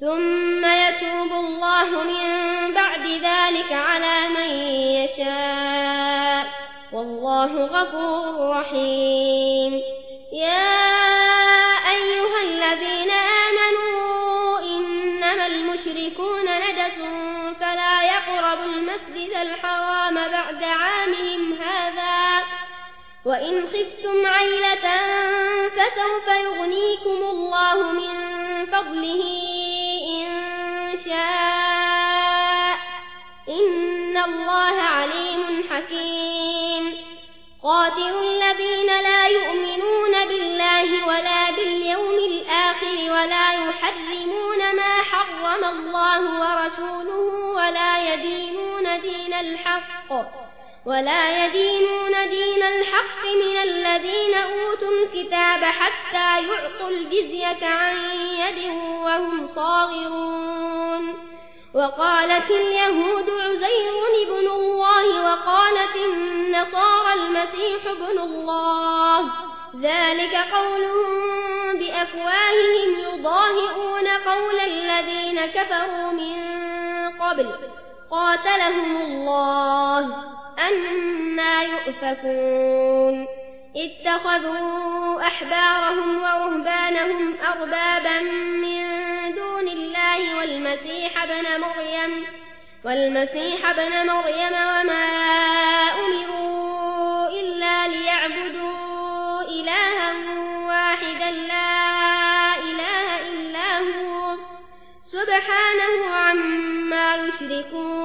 ثم يتوب الله من بعد ذلك على من يشاء. والله غفور رحيم. يا أيها الذين آمنوا إنما المشركون ندس فلا يقربوا المسجد الحرام بعد عامهم هذا. وإن خفتم عيلة فسوف يغنيكم الله من فضله الله عليم حكيم. قاتل الذين لا يؤمنون بالله ولا باليوم الآخر ولا يحرمون ما حرم الله ورسوله ولا يدينون دين الحق ولا يدينون دين الحق من الذين الكتاب حتى يعطوا الجزية عن يد وهم صاغرون. وقالت اليهود عزير ابن الله وقالت النصارى المسيح ابن الله. ذلك قولهم بأفواههم يضاهئون قول الذين كفروا من قبل. قاتلهم الله. أنا يؤفكون. اتخذوا أحبارهم ورهبانهم أربابا من دون الله والمسيح بن مريم والمسيح ابن مريم وما أمروا إلا ليعبدوا إلها واحدا لا إله إلا هو سبحانه عما يشركون.